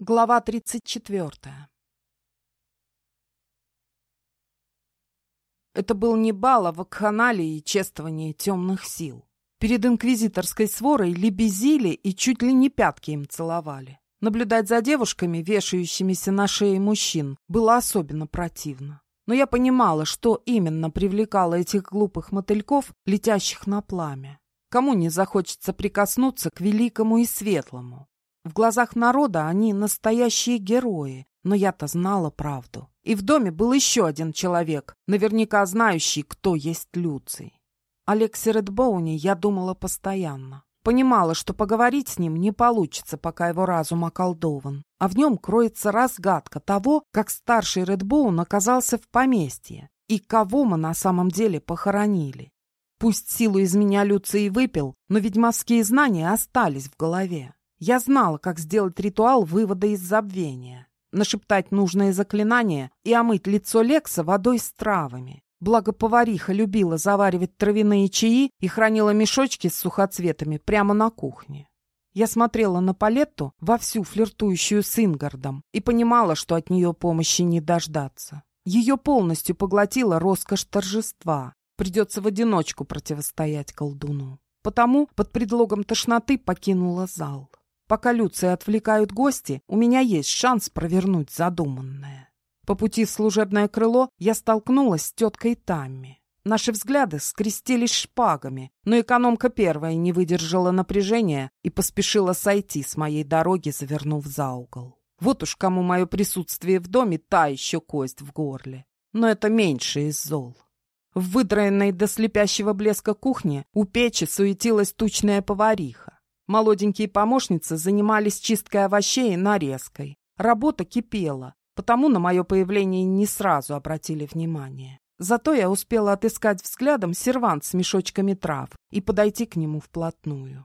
Глава 34 Это был не бал, а вакханалия и чествование темных сил. Перед инквизиторской сворой лебезили и чуть ли не пятки им целовали. Наблюдать за девушками, вешающимися на шее мужчин, было особенно противно. Но я понимала, что именно привлекало этих глупых мотыльков, летящих на пламя. Кому не захочется прикоснуться к великому и светлому? В глазах народа они настоящие герои, но я-то знала правду. И в доме был еще один человек, наверняка знающий, кто есть Люций. Алексе Редбоуни я думала постоянно. Понимала, что поговорить с ним не получится, пока его разум околдован. А в нем кроется разгадка того, как старший Редбоун оказался в поместье и кого мы на самом деле похоронили. Пусть силу из меня Люций выпил, но ведьмовские знания остались в голове. Я знала, как сделать ритуал вывода из забвения, нашептать нужное заклинание и омыть лицо Лекса водой с травами. Благо повариха любила заваривать травяные чаи и хранила мешочки с сухоцветами прямо на кухне. Я смотрела на Палетту, вовсю флиртующую с Ингардом, и понимала, что от нее помощи не дождаться. Ее полностью поглотила роскошь торжества. Придется в одиночку противостоять колдуну. Потому под предлогом тошноты покинула зал. Пока Люция отвлекают гости, у меня есть шанс провернуть задуманное. По пути в служебное крыло я столкнулась с теткой Тамми. Наши взгляды скрестились шпагами, но экономка первая не выдержала напряжения и поспешила сойти с моей дороги, завернув за угол. Вот уж кому мое присутствие в доме та еще кость в горле. Но это меньше из зол. В выдраенной до слепящего блеска кухне у печи суетилась тучная повариха. Молоденькие помощницы занимались чисткой овощей и нарезкой. Работа кипела, потому на мое появление не сразу обратили внимание. Зато я успела отыскать взглядом сервант с мешочками трав и подойти к нему вплотную.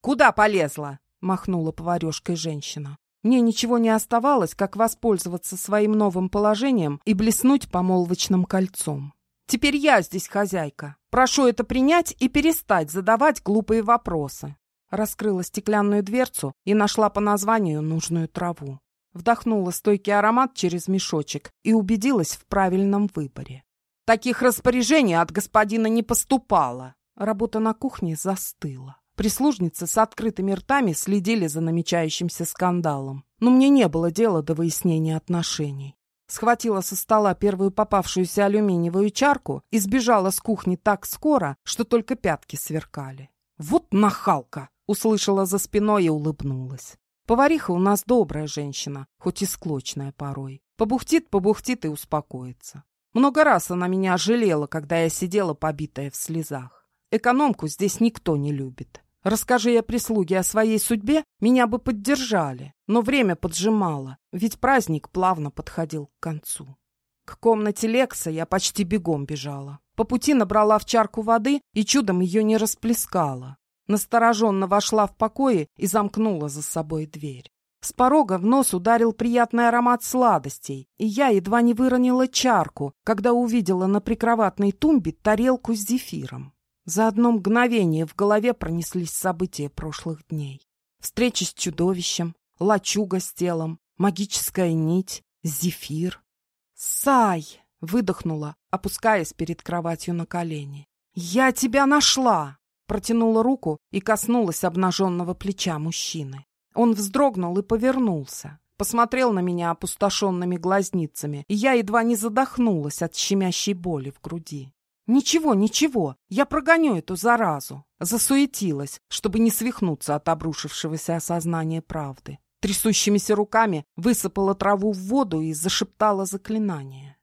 «Куда полезла?» — махнула поварешкой женщина. Мне ничего не оставалось, как воспользоваться своим новым положением и блеснуть помолвочным кольцом. «Теперь я здесь хозяйка. Прошу это принять и перестать задавать глупые вопросы раскрыла стеклянную дверцу и нашла по названию нужную траву. Вдохнула стойкий аромат через мешочек и убедилась в правильном выборе. Таких распоряжений от господина не поступало. Работа на кухне застыла. Прислужницы с открытыми ртами следили за намечающимся скандалом. Но мне не было дела до выяснения отношений. Схватила со стола первую попавшуюся алюминиевую чарку и сбежала с кухни так скоро, что только пятки сверкали. Вот нахалка! Услышала за спиной и улыбнулась. Повариха у нас добрая женщина, хоть и склочная порой. Побухтит, побухтит и успокоится. Много раз она меня жалела, когда я сидела побитая в слезах. Экономку здесь никто не любит. Расскажи я прислуге о своей судьбе, меня бы поддержали. Но время поджимало, ведь праздник плавно подходил к концу. К комнате Лекса я почти бегом бежала. По пути набрала в чарку воды и чудом ее не расплескала. Настороженно вошла в покое и замкнула за собой дверь. С порога в нос ударил приятный аромат сладостей, и я едва не выронила чарку, когда увидела на прикроватной тумбе тарелку с зефиром. За одно мгновение в голове пронеслись события прошлых дней. Встреча с чудовищем, лачуга с телом, магическая нить, зефир. «Сай!» — выдохнула, опускаясь перед кроватью на колени. «Я тебя нашла!» Протянула руку и коснулась обнаженного плеча мужчины. Он вздрогнул и повернулся. Посмотрел на меня опустошенными глазницами, и я едва не задохнулась от щемящей боли в груди. «Ничего, ничего, я прогоню эту заразу!» Засуетилась, чтобы не свихнуться от обрушившегося осознания правды. Трясущимися руками высыпала траву в воду и зашептала заклинание.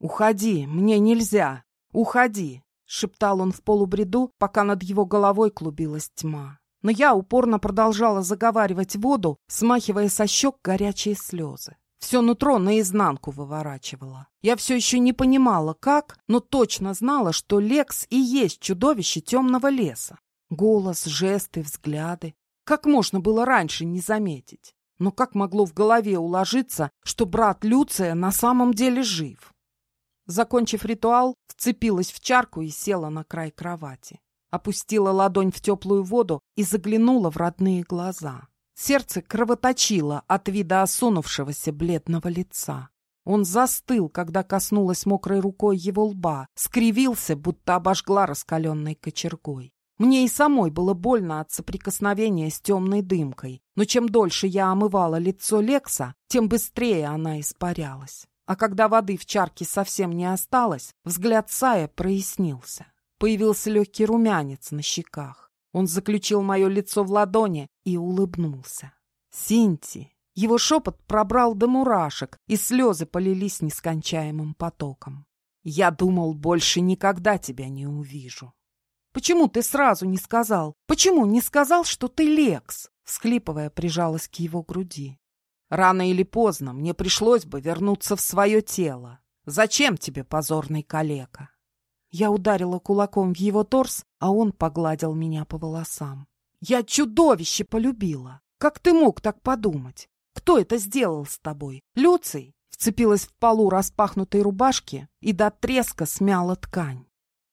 «Уходи, мне нельзя! Уходи! — шептал он в полубреду, пока над его головой клубилась тьма. Но я упорно продолжала заговаривать воду, смахивая со щек горячие слезы. Все нутро наизнанку выворачивала. Я все еще не понимала, как, но точно знала, что Лекс и есть чудовище темного леса. Голос, жесты, взгляды. Как можно было раньше не заметить? Но как могло в голове уложиться, что брат Люция на самом деле жив? Закончив ритуал, вцепилась в чарку и села на край кровати. Опустила ладонь в теплую воду и заглянула в родные глаза. Сердце кровоточило от вида осунувшегося бледного лица. Он застыл, когда коснулась мокрой рукой его лба, скривился, будто обожгла раскаленной кочергой. Мне и самой было больно от соприкосновения с темной дымкой, но чем дольше я омывала лицо Лекса, тем быстрее она испарялась. А когда воды в чарке совсем не осталось, взгляд Сая прояснился. Появился легкий румянец на щеках. Он заключил мое лицо в ладони и улыбнулся. «Синти!» Его шепот пробрал до мурашек, и слезы полились нескончаемым потоком. «Я думал, больше никогда тебя не увижу». «Почему ты сразу не сказал? Почему не сказал, что ты Лекс?» Всклипывая, прижалась к его груди. «Рано или поздно мне пришлось бы вернуться в свое тело. Зачем тебе позорный калека?» Я ударила кулаком в его торс, а он погладил меня по волосам. «Я чудовище полюбила! Как ты мог так подумать? Кто это сделал с тобой? Люций?» Вцепилась в полу распахнутой рубашки и до треска смяла ткань.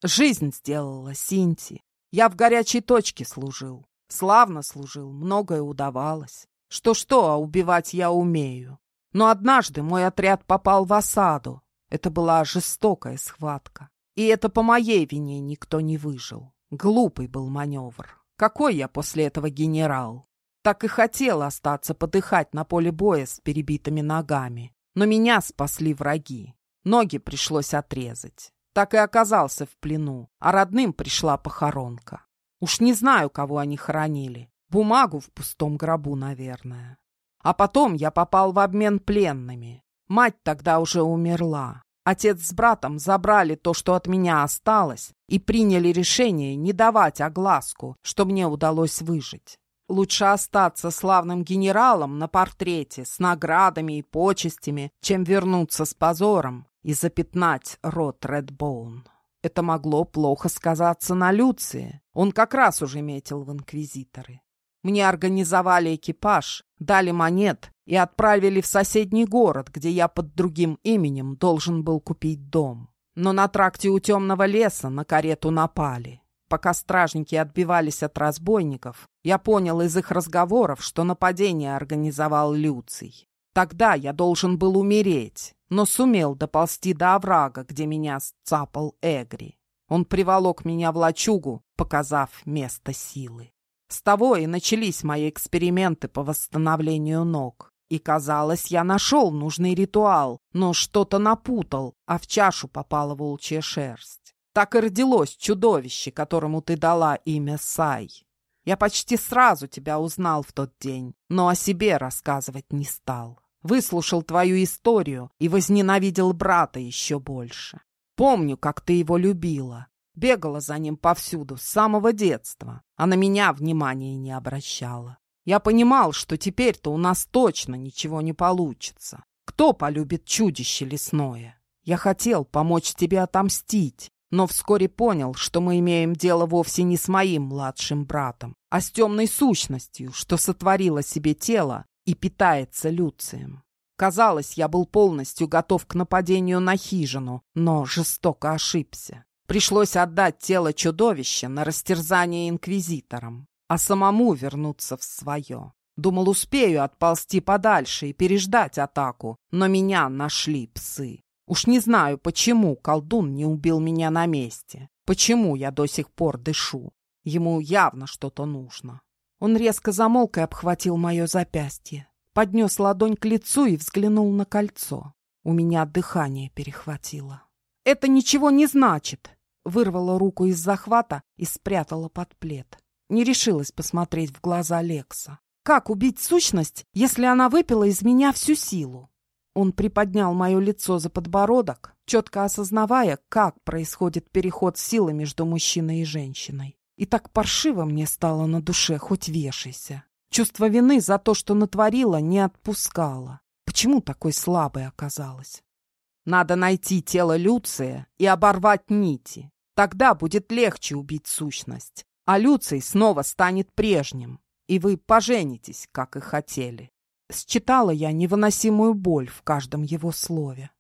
Жизнь сделала, Синти. Я в горячей точке служил. Славно служил, многое удавалось. Что-что, а убивать я умею. Но однажды мой отряд попал в осаду. Это была жестокая схватка. И это по моей вине никто не выжил. Глупый был маневр. Какой я после этого генерал? Так и хотел остаться подыхать на поле боя с перебитыми ногами. Но меня спасли враги. Ноги пришлось отрезать так и оказался в плену, а родным пришла похоронка. Уж не знаю, кого они хоронили. Бумагу в пустом гробу, наверное. А потом я попал в обмен пленными. Мать тогда уже умерла. Отец с братом забрали то, что от меня осталось, и приняли решение не давать огласку, что мне удалось выжить. Лучше остаться славным генералом на портрете с наградами и почестями, чем вернуться с позором и запятнать рот Редбоун. Это могло плохо сказаться на Люции. Он как раз уже метил в инквизиторы. Мне организовали экипаж, дали монет и отправили в соседний город, где я под другим именем должен был купить дом. Но на тракте у темного леса на карету напали. Пока стражники отбивались от разбойников, я понял из их разговоров, что нападение организовал Люций. Тогда я должен был умереть, но сумел доползти до оврага, где меня сцапал Эгри. Он приволок меня в лачугу, показав место силы. С того и начались мои эксперименты по восстановлению ног. И, казалось, я нашел нужный ритуал, но что-то напутал, а в чашу попала волчья шерсть. Так и родилось чудовище, которому ты дала имя Сай. Я почти сразу тебя узнал в тот день, но о себе рассказывать не стал. Выслушал твою историю и возненавидел брата еще больше. Помню, как ты его любила. Бегала за ним повсюду с самого детства, а на меня внимания не обращала. Я понимал, что теперь-то у нас точно ничего не получится. Кто полюбит чудище лесное? Я хотел помочь тебе отомстить, но вскоре понял, что мы имеем дело вовсе не с моим младшим братом, а с темной сущностью, что сотворила себе тело и питается Люцием. Казалось, я был полностью готов к нападению на хижину, но жестоко ошибся. Пришлось отдать тело чудовища на растерзание инквизиторам, а самому вернуться в свое. Думал, успею отползти подальше и переждать атаку, но меня нашли псы. Уж не знаю, почему колдун не убил меня на месте, почему я до сих пор дышу. Ему явно что-то нужно. Он резко замолк и обхватил мое запястье. Поднес ладонь к лицу и взглянул на кольцо. У меня дыхание перехватило. «Это ничего не значит!» Вырвала руку из захвата и спрятала под плед. Не решилась посмотреть в глаза Лекса. «Как убить сущность, если она выпила из меня всю силу?» Он приподнял мое лицо за подбородок, четко осознавая, как происходит переход силы между мужчиной и женщиной. И так паршиво мне стало на душе, хоть вешайся. Чувство вины за то, что натворила, не отпускало. Почему такой слабой оказалась? Надо найти тело Люция и оборвать нити. Тогда будет легче убить сущность, а Люций снова станет прежним, и вы поженитесь, как и хотели. Считала я невыносимую боль в каждом его слове.